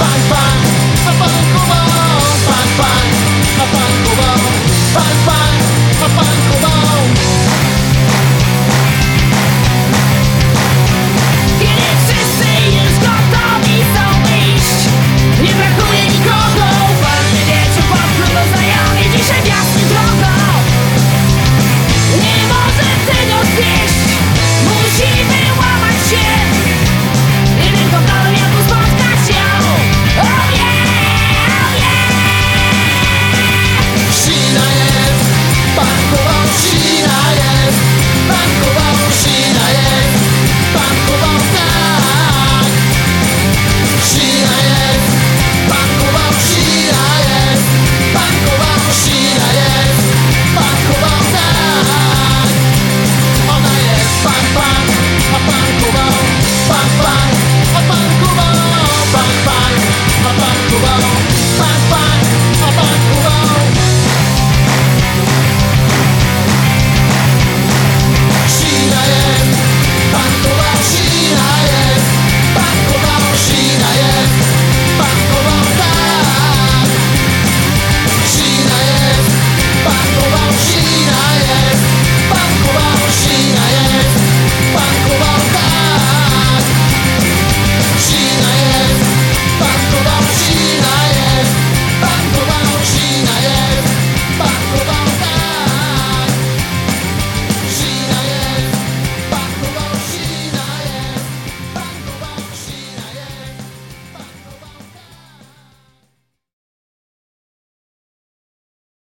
bang bang.